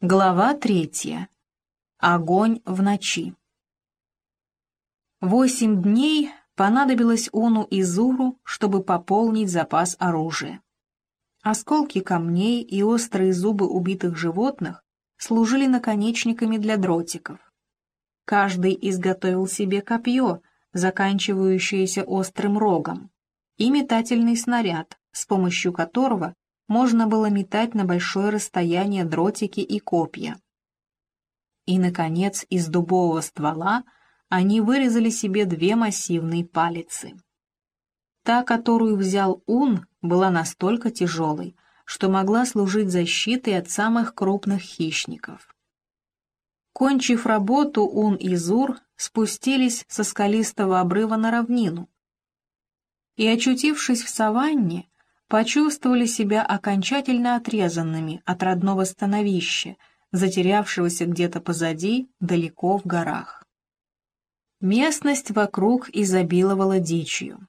Глава третья. Огонь в ночи. Восемь дней понадобилось Уну и Зуру, чтобы пополнить запас оружия. Осколки камней и острые зубы убитых животных служили наконечниками для дротиков. Каждый изготовил себе копье, заканчивающееся острым рогом, и метательный снаряд, с помощью которого можно было метать на большое расстояние дротики и копья. И, наконец, из дубового ствола они вырезали себе две массивные палицы. Та, которую взял Ун, была настолько тяжелой, что могла служить защитой от самых крупных хищников. Кончив работу, Ун и Зур спустились со скалистого обрыва на равнину и, очутившись в саванне, почувствовали себя окончательно отрезанными от родного становища, затерявшегося где-то позади, далеко в горах. Местность вокруг изобиловала дичью.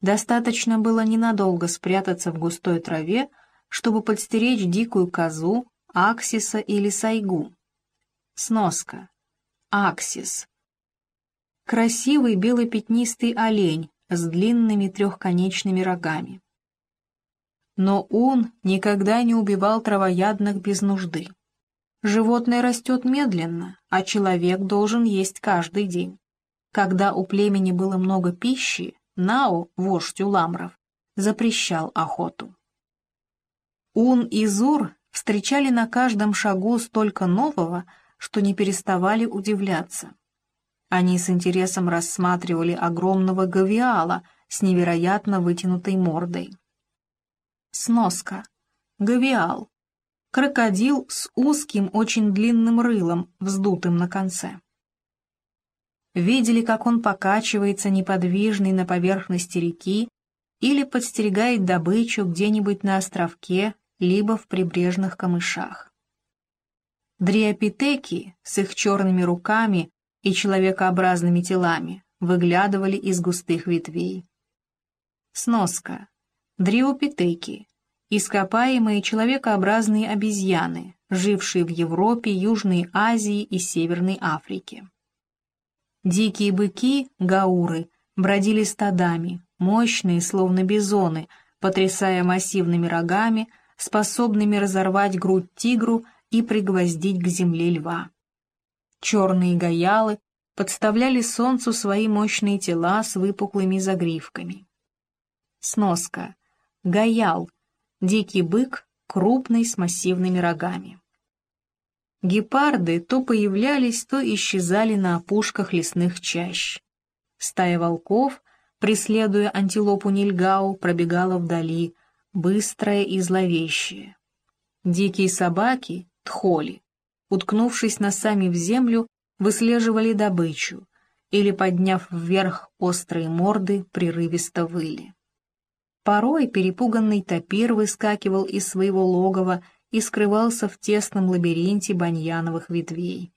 Достаточно было ненадолго спрятаться в густой траве, чтобы подстеречь дикую козу, аксиса или сайгу. Сноска. Аксис. Красивый белый пятнистый олень с длинными трехконечными рогами но он никогда не убивал травоядных без нужды. Животное растет медленно, а человек должен есть каждый день. Когда у племени было много пищи, Нао, вождь уламров, запрещал охоту. Ун и Зур встречали на каждом шагу столько нового, что не переставали удивляться. Они с интересом рассматривали огромного гавиала с невероятно вытянутой мордой. Сноска. Гавиал. Крокодил с узким, очень длинным рылом, вздутым на конце. Видели, как он покачивается неподвижный на поверхности реки или подстерегает добычу где-нибудь на островке, либо в прибрежных камышах. Дриопитеки с их черными руками и человекообразными телами выглядывали из густых ветвей. Сноска. Дриопитеки – ископаемые человекообразные обезьяны, жившие в Европе, Южной Азии и Северной Африке. Дикие быки, гауры, бродили стадами, мощные, словно бизоны, потрясая массивными рогами, способными разорвать грудь тигру и пригвоздить к земле льва. Черные гаялы подставляли солнцу свои мощные тела с выпуклыми загривками. Сноска. Гаял — дикий бык, крупный, с массивными рогами. Гепарды то появлялись, то исчезали на опушках лесных чащ. Стая волков, преследуя антилопу Нильгау, пробегала вдали, быстрая и зловещая. Дикие собаки, тхоли, уткнувшись носами в землю, выслеживали добычу или, подняв вверх острые морды, прерывисто выли. Порой перепуганный топир выскакивал из своего логова и скрывался в тесном лабиринте баньяновых ветвей.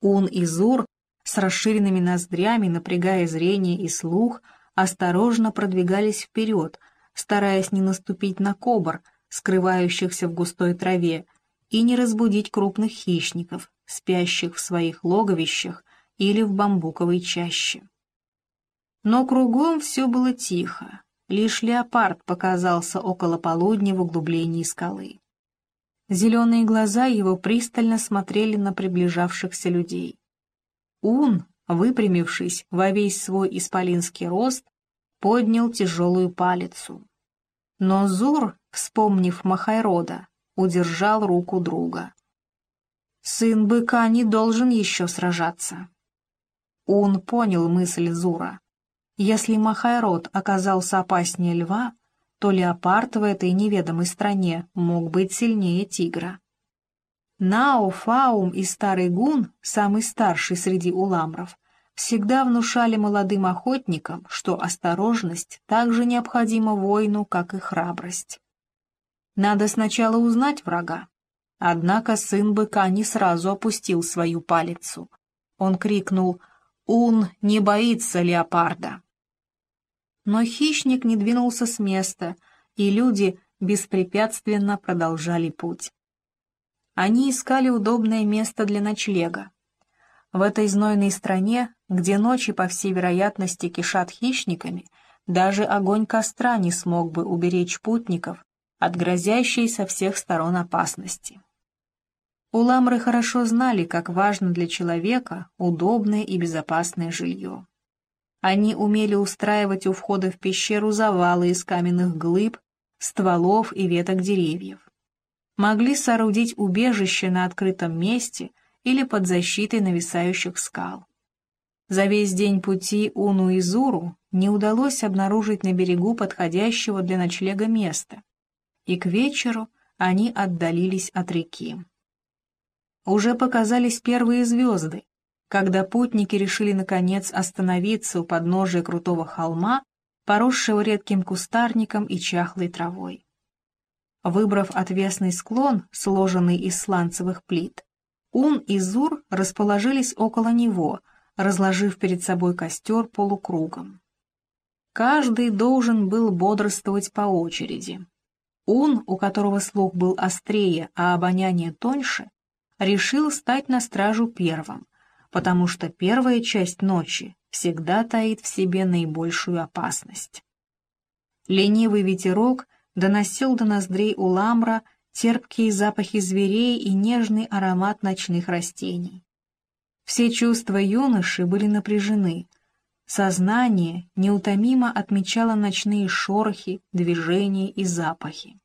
Ун и Зур с расширенными ноздрями, напрягая зрение и слух, осторожно продвигались вперед, стараясь не наступить на кобр, скрывающихся в густой траве, и не разбудить крупных хищников, спящих в своих логовищах или в бамбуковой чаще. Но кругом все было тихо, Лишь леопард показался около полудня в углублении скалы. Зеленые глаза его пристально смотрели на приближавшихся людей. Ун, выпрямившись во весь свой исполинский рост, поднял тяжелую палицу. Но Зур, вспомнив Махайрода, удержал руку друга. «Сын быка не должен еще сражаться». Ун понял мысль Зура. Если Махайрод оказался опаснее льва, то леопард в этой неведомой стране мог быть сильнее тигра. Нао, Фаум и Старый Гун, самый старший среди уламров, всегда внушали молодым охотникам, что осторожность так же необходима воину, как и храбрость. Надо сначала узнать врага. Однако сын быка не сразу опустил свою палицу. Он крикнул «Ун не боится леопарда!» Но хищник не двинулся с места, и люди беспрепятственно продолжали путь. они искали удобное место для ночлега. В этой знойной стране, где ночи, по всей вероятности, кишат хищниками, даже огонь костра не смог бы уберечь путников от грозящей со всех сторон опасности. Уламры хорошо знали, как важно для человека удобное и безопасное жилье. Они умели устраивать у входа в пещеру завалы из каменных глыб, стволов и веток деревьев. Могли соорудить убежище на открытом месте или под защитой нависающих скал. За весь день пути Уну и Зуру не удалось обнаружить на берегу подходящего для ночлега места, и к вечеру они отдалились от реки. Уже показались первые звезды, когда путники решили наконец остановиться у подножия крутого холма, поросшего редким кустарником и чахлой травой. Выбрав отвесный склон, сложенный из сланцевых плит, Ун и Зур расположились около него, разложив перед собой костер полукругом. Каждый должен был бодрствовать по очереди. Ун, у которого слух был острее, а обоняние тоньше, решил стать на стражу первым, потому что первая часть ночи всегда таит в себе наибольшую опасность. Ленивый ветерок доносил до ноздрей Уламра терпкие запахи зверей и нежный аромат ночных растений. Все чувства юноши были напряжены. Сознание неутомимо отмечало ночные шорохи, движения и запахи.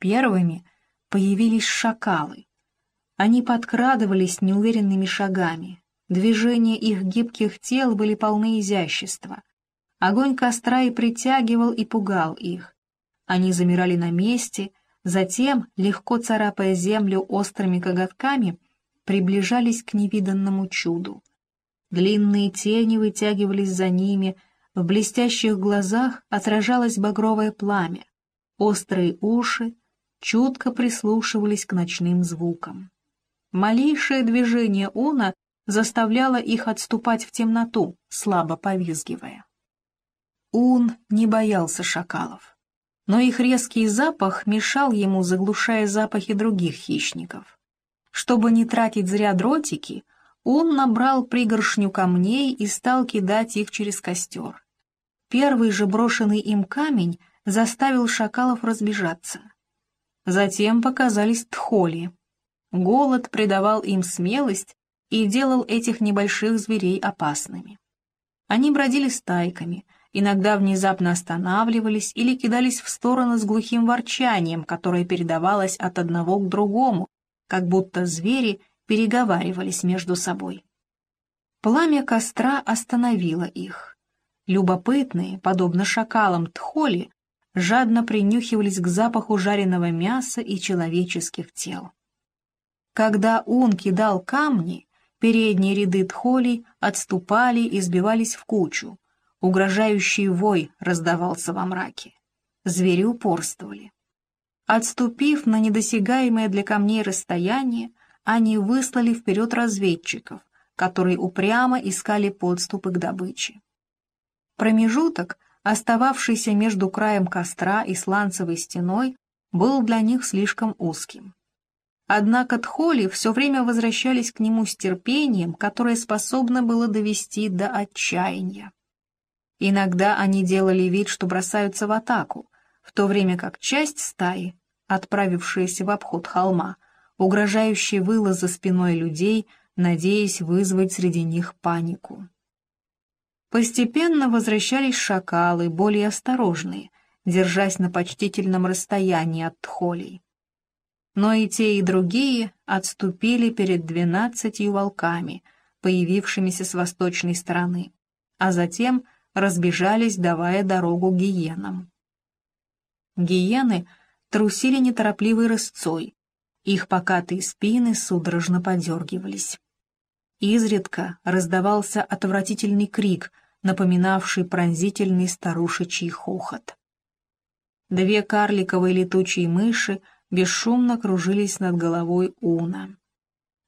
Первыми появились шакалы. Они подкрадывались неуверенными шагами. Движения их гибких тел были полны изящества. Огонь костра и притягивал и пугал их. Они замирали на месте, затем, легко царапая землю острыми коготками, приближались к невиданному чуду. Длинные тени вытягивались за ними, в блестящих глазах отражалось багровое пламя, острые уши чутко прислушивались к ночным звукам. Малейшее движение Уна заставляло их отступать в темноту, слабо повизгивая. Ун не боялся шакалов, но их резкий запах мешал ему, заглушая запахи других хищников. Чтобы не тратить зря дротики, он набрал пригоршню камней и стал кидать их через костер. Первый же брошенный им камень заставил шакалов разбежаться. Затем показались тхоли, Голод придавал им смелость и делал этих небольших зверей опасными. Они бродили стайками, иногда внезапно останавливались или кидались в стороны с глухим ворчанием, которое передавалось от одного к другому, как будто звери переговаривались между собой. Пламя костра остановило их. Любопытные, подобно шакалам тхоли, жадно принюхивались к запаху жареного мяса и человеческих тел. Когда он кидал камни, передние ряды тхолей отступали и сбивались в кучу. Угрожающий вой раздавался во мраке. Звери упорствовали. Отступив на недосягаемое для камней расстояние, они выслали вперед разведчиков, которые упрямо искали подступы к добыче. Промежуток, остававшийся между краем костра и сланцевой стеной, был для них слишком узким. Однако Тхоли все время возвращались к нему с терпением, которое способно было довести до отчаяния. Иногда они делали вид, что бросаются в атаку, в то время как часть стаи, отправившаяся в обход холма, угрожающе выла за спиной людей, надеясь вызвать среди них панику. Постепенно возвращались шакалы, более осторожные, держась на почтительном расстоянии от тхолей но и те, и другие отступили перед двенадцатью волками, появившимися с восточной стороны, а затем разбежались, давая дорогу гиенам. Гиены трусили неторопливой рысцой, их покатые спины судорожно подергивались. Изредка раздавался отвратительный крик, напоминавший пронзительный старушечий хохот. Две карликовые летучие мыши — бесшумно кружились над головой Уна.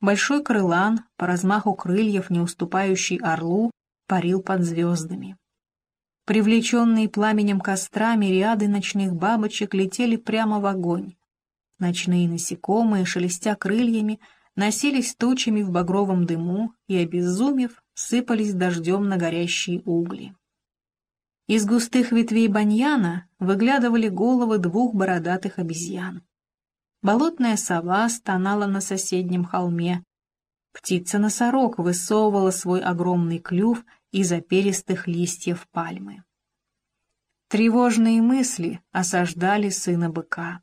Большой крылан, по размаху крыльев не уступающий орлу, парил под звездами. Привлеченные пламенем костра мириады ночных бабочек летели прямо в огонь. Ночные насекомые, шелестя крыльями, носились тучами в багровом дыму и, обезумев, сыпались дождем на горящие угли. Из густых ветвей баньяна выглядывали головы двух бородатых обезьян. Болотная сова стонала на соседнем холме. Птица-носорог высовывала свой огромный клюв из оперистых листьев пальмы. Тревожные мысли осаждали сына быка.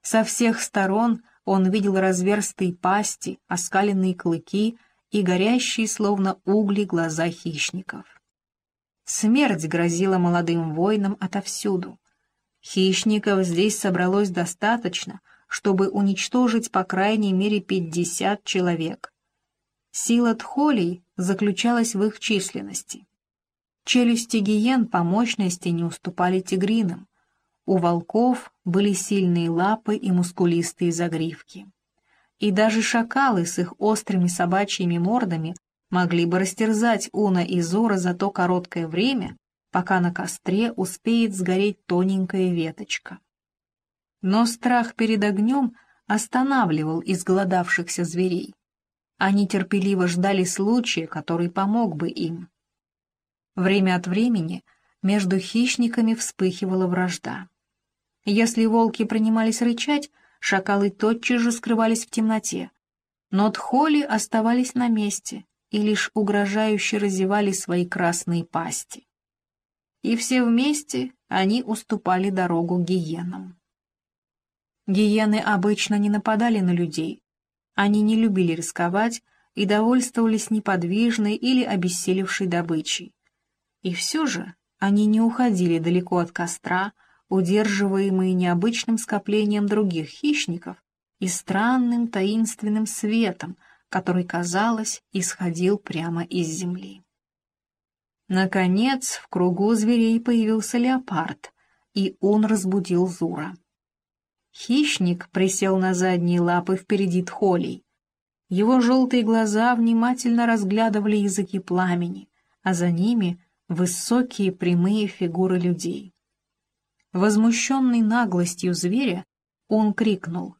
Со всех сторон он видел разверстые пасти, оскаленные клыки и горящие, словно угли, глаза хищников. Смерть грозила молодым воинам отовсюду. Хищников здесь собралось достаточно, чтобы уничтожить по крайней мере пятьдесят человек. Сила тхолей заключалась в их численности. Челюсти гиен по мощности не уступали тигринам. У волков были сильные лапы и мускулистые загривки. И даже шакалы с их острыми собачьими мордами могли бы растерзать Уна и Зора за то короткое время, пока на костре успеет сгореть тоненькая веточка. Но страх перед огнем останавливал изголодавшихся зверей. Они терпеливо ждали случая, который помог бы им. Время от времени между хищниками вспыхивала вражда. Если волки принимались рычать, шакалы тотчас же скрывались в темноте, но тхоли оставались на месте и лишь угрожающе разевали свои красные пасти. И все вместе они уступали дорогу гиенам. Гиены обычно не нападали на людей. Они не любили рисковать и довольствовались неподвижной или обессилевшей добычей. И все же они не уходили далеко от костра, удерживаемые необычным скоплением других хищников и странным таинственным светом, который, казалось, исходил прямо из земли. Наконец, в кругу зверей появился леопард, и он разбудил Зура. Хищник присел на задние лапы впереди тхолей. Его желтые глаза внимательно разглядывали языки пламени, а за ними — высокие прямые фигуры людей. Возмущенный наглостью зверя, он крикнул.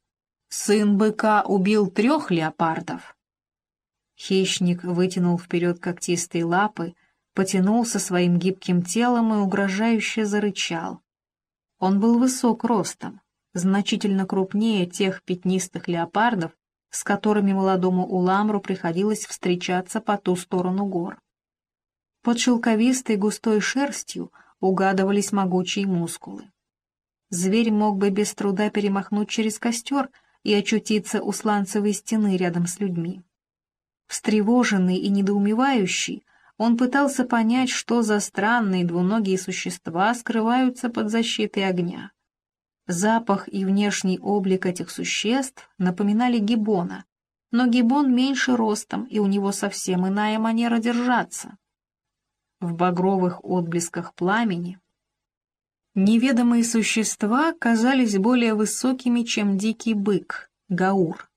«Сын быка убил трех леопардов!» Хищник вытянул вперед когтистые лапы, потянулся своим гибким телом и угрожающе зарычал. Он был высок ростом, значительно крупнее тех пятнистых леопардов, с которыми молодому Уламру приходилось встречаться по ту сторону гор. Под шелковистой густой шерстью угадывались могучие мускулы. Зверь мог бы без труда перемахнуть через костер и очутиться у сланцевой стены рядом с людьми. Встревоженный и недоумевающий, он пытался понять, что за странные двуногие существа скрываются под защитой огня. Запах и внешний облик этих существ напоминали гиббона, но гиббон меньше ростом, и у него совсем иная манера держаться. В багровых отблесках пламени неведомые существа казались более высокими, чем дикий бык, гаур.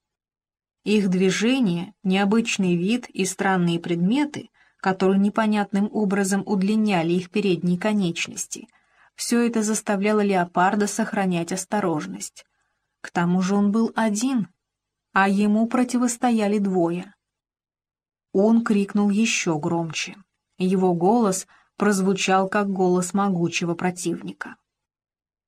Их движение, необычный вид и странные предметы, которые непонятным образом удлиняли их передние конечности — все это заставляло леопарда сохранять осторожность. К тому же он был один, а ему противостояли двое. Он крикнул еще громче. Его голос прозвучал, как голос могучего противника.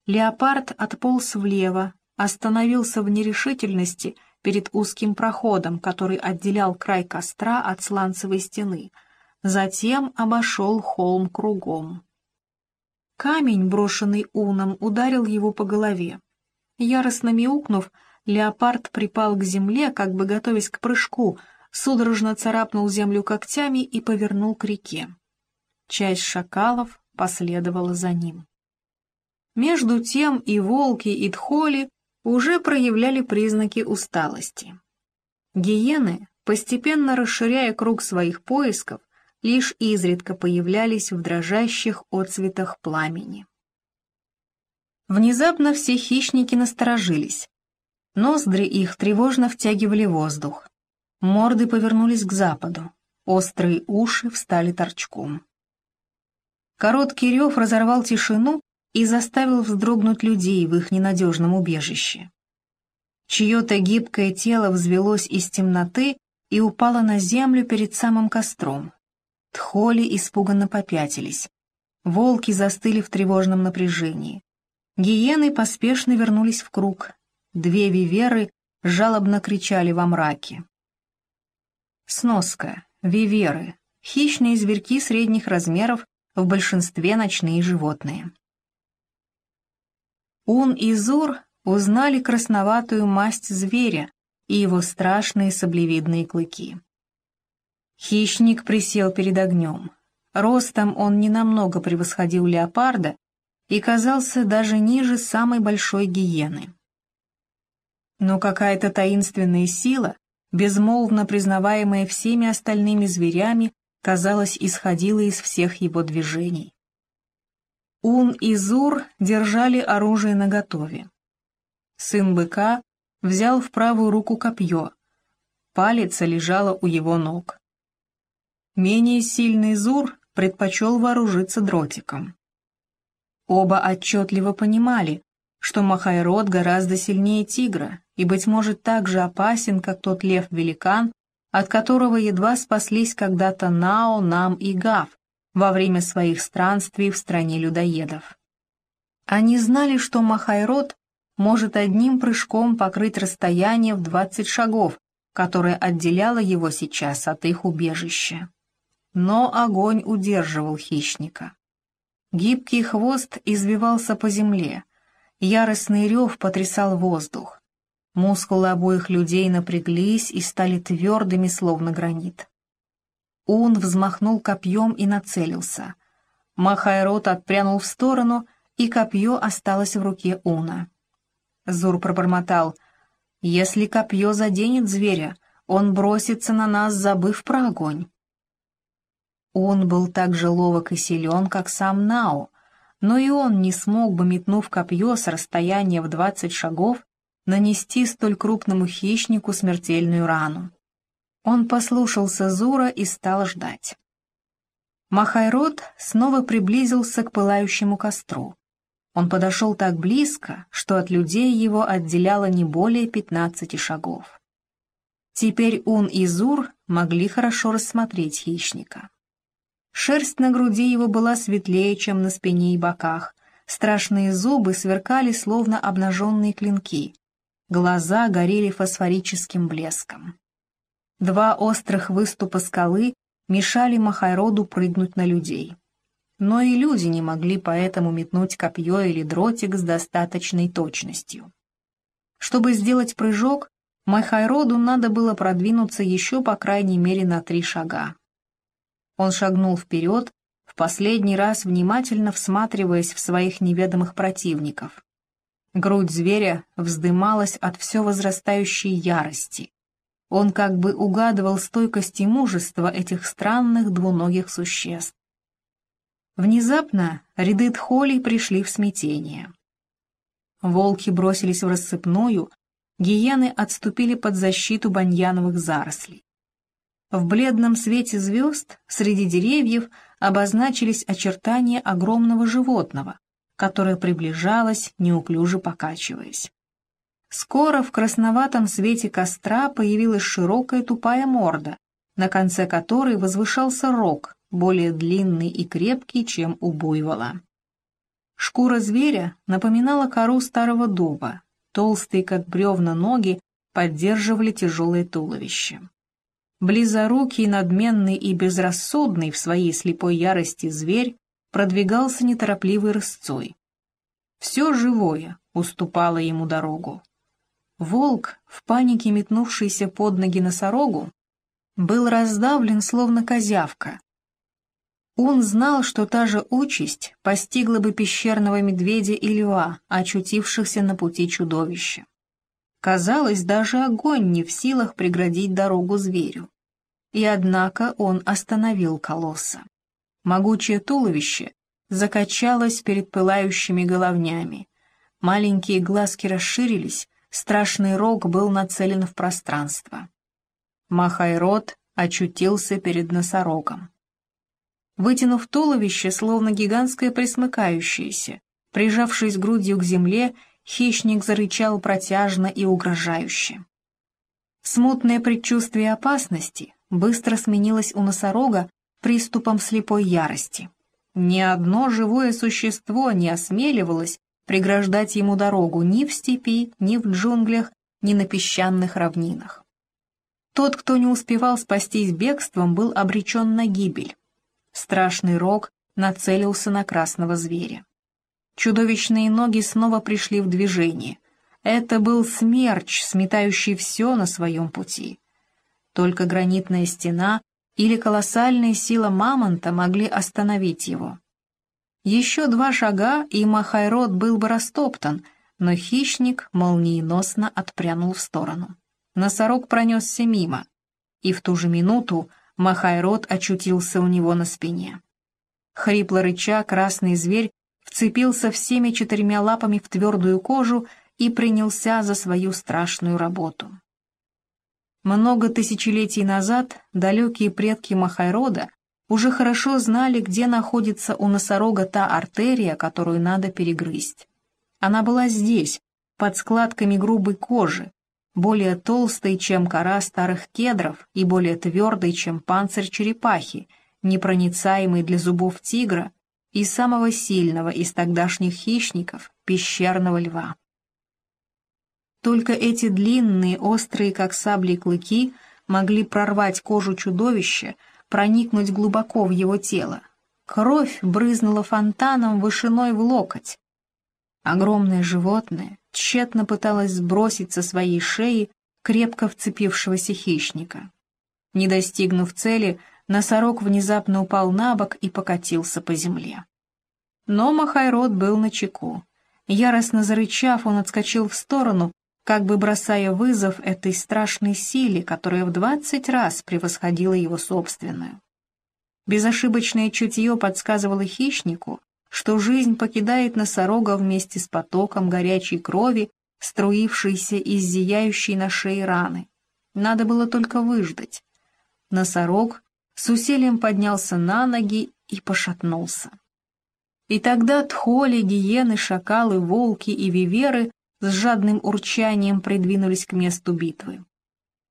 Леопард отполз влево, остановился в нерешительности перед узким проходом, который отделял край костра от сланцевой стены, затем обошел холм кругом. Камень, брошенный уном, ударил его по голове. Яростно мяукнув, леопард припал к земле, как бы готовясь к прыжку, судорожно царапнул землю когтями и повернул к реке. Часть шакалов последовала за ним. Между тем и волки, и тхоли уже проявляли признаки усталости. Гиены, постепенно расширяя круг своих поисков, лишь изредка появлялись в дрожащих отцветах пламени. Внезапно все хищники насторожились. Ноздри их тревожно втягивали воздух. Морды повернулись к западу, острые уши встали торчком. Короткий рев разорвал тишину и заставил вздрогнуть людей в их ненадежном убежище. Чье-то гибкое тело взвелось из темноты и упало на землю перед самым костром. Тхоли испуганно попятились. Волки застыли в тревожном напряжении. Гиены поспешно вернулись в круг. Две виверы жалобно кричали во мраке. Сноска. Виверы. Хищные зверьки средних размеров, в большинстве ночные животные. Ун и Зур узнали красноватую масть зверя и его страшные саблевидные клыки. Хищник присел перед огнем. Ростом он ненамного превосходил леопарда и казался даже ниже самой большой гиены. Но какая-то таинственная сила, безмолвно признаваемая всеми остальными зверями, казалось, исходила из всех его движений. Ун и Зур держали оружие наготове. Сын быка взял в правую руку копье, палец лежала у его ног. Менее сильный Зур предпочел вооружиться дротиком. Оба отчетливо понимали, что Махайрод гораздо сильнее тигра и, быть может, так же опасен, как тот лев-великан, от которого едва спаслись когда-то Нао, Нам и Гав во время своих странствий в стране людоедов. Они знали, что Махайрод может одним прыжком покрыть расстояние в двадцать шагов, которое отделяло его сейчас от их убежища. Но огонь удерживал хищника. Гибкий хвост извивался по земле, яростный рев потрясал воздух. Мускулы обоих людей напряглись и стали твердыми, словно гранит. Ун взмахнул копьем и нацелился. Махайрот отпрянул в сторону, и копье осталось в руке Уна. Зур пробормотал. «Если копье заденет зверя, он бросится на нас, забыв про огонь». Он был так же ловок и силен, как сам Нао, но и он не смог бы, метнув копье с расстояния в двадцать шагов, нанести столь крупному хищнику смертельную рану. Он послушался Зура и стал ждать. Махайрод снова приблизился к пылающему костру. Он подошел так близко, что от людей его отделяло не более пятнадцати шагов. Теперь Ун и Зур могли хорошо рассмотреть хищника. Шерсть на груди его была светлее, чем на спине и боках, страшные зубы сверкали, словно обнаженные клинки, глаза горели фосфорическим блеском. Два острых выступа скалы мешали Махайроду прыгнуть на людей. Но и люди не могли поэтому метнуть копье или дротик с достаточной точностью. Чтобы сделать прыжок, Махайроду надо было продвинуться еще по крайней мере на три шага. Он шагнул вперед, в последний раз внимательно всматриваясь в своих неведомых противников. Грудь зверя вздымалась от все возрастающей ярости. Он как бы угадывал стойкость и мужество этих странных двуногих существ. Внезапно ряды тхолей пришли в смятение. Волки бросились в рассыпную, гиены отступили под защиту баньяновых зарослей. В бледном свете звезд среди деревьев обозначились очертания огромного животного, которое приближалось, неуклюже покачиваясь. Скоро в красноватом свете костра появилась широкая тупая морда, на конце которой возвышался рог, более длинный и крепкий, чем у буйвола. Шкура зверя напоминала кору старого дуба, толстые, как бревна, ноги поддерживали тяжелое туловище. Близорукий, надменный и безрассудный в своей слепой ярости зверь продвигался неторопливой рысцой. Все живое уступало ему дорогу. Волк, в панике метнувшийся под ноги носорогу, был раздавлен, словно козявка. Он знал, что та же участь постигла бы пещерного медведя и льва, очутившихся на пути чудовища. Казалось, даже огонь не в силах преградить дорогу зверю. И однако он остановил колосса. Могучее туловище закачалось перед пылающими головнями. Маленькие глазки расширились, страшный рог был нацелен в пространство. Махайрод очутился перед носорогом. Вытянув туловище, словно гигантское присмыкающееся, прижавшись грудью к земле хищник зарычал протяжно и угрожающе. Смутное предчувствие опасности быстро сменилось у носорога приступом слепой ярости. Ни одно живое существо не осмеливалось преграждать ему дорогу ни в степи, ни в джунглях, ни на песчаных равнинах. Тот, кто не успевал спастись бегством, был обречен на гибель. Страшный рог нацелился на красного зверя. Чудовищные ноги снова пришли в движение. Это был смерч, сметающий все на своем пути. Только гранитная стена или колоссальная сила мамонта могли остановить его. Еще два шага, и Махайрод был бы растоптан, но хищник молниеносно отпрянул в сторону. Носорог пронесся мимо, и в ту же минуту Махайрод очутился у него на спине. Хрипло рыча, красный зверь вцепился всеми четырьмя лапами в твердую кожу и принялся за свою страшную работу. Много тысячелетий назад далекие предки Махайрода уже хорошо знали, где находится у носорога та артерия, которую надо перегрызть. Она была здесь, под складками грубой кожи, более толстой, чем кора старых кедров и более твердой, чем панцирь черепахи, непроницаемый для зубов тигра и самого сильного из тогдашних хищников — пещерного льва. Только эти длинные, острые, как сабли, клыки могли прорвать кожу чудовища, проникнуть глубоко в его тело. Кровь брызнула фонтаном вышиной в локоть. Огромное животное тщетно пыталось сбросить со своей шеи крепко вцепившегося хищника. Не достигнув цели, носорог внезапно упал на бок и покатился по земле. Но Махайрод был на чеку. Яростно зарычав, он отскочил в сторону, как бы бросая вызов этой страшной силе, которая в двадцать раз превосходила его собственную. Безошибочное чутье подсказывало хищнику, что жизнь покидает носорога вместе с потоком горячей крови, струившейся из зияющей на шее раны. Надо было только выждать. Носорог с усилием поднялся на ноги и пошатнулся. И тогда тхоли, гиены, шакалы, волки и виверы с жадным урчанием придвинулись к месту битвы.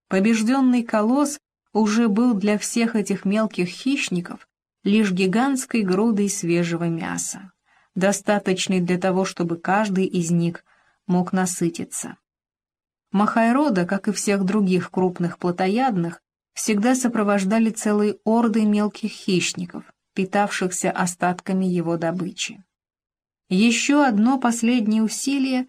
Побежденный колосс уже был для всех этих мелких хищников лишь гигантской грудой свежего мяса, достаточной для того, чтобы каждый из них мог насытиться. Махайрода, как и всех других крупных плотоядных, всегда сопровождали целые орды мелких хищников, питавшихся остатками его добычи. Еще одно последнее усилие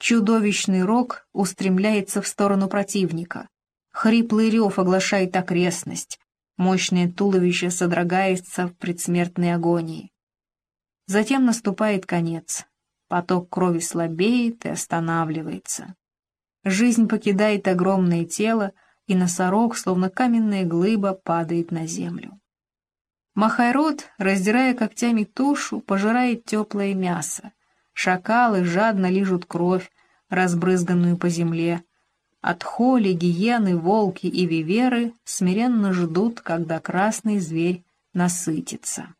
Чудовищный рог устремляется в сторону противника. Хриплый рев оглашает окрестность. Мощное туловище содрогается в предсмертной агонии. Затем наступает конец. Поток крови слабеет и останавливается. Жизнь покидает огромное тело, и носорог, словно каменная глыба, падает на землю. Махайрод, раздирая когтями тушу, пожирает теплое мясо. Шакалы жадно лижут кровь, разбрызганную по земле. От холи, гиены, волки и виверы смиренно ждут, когда красный зверь насытится.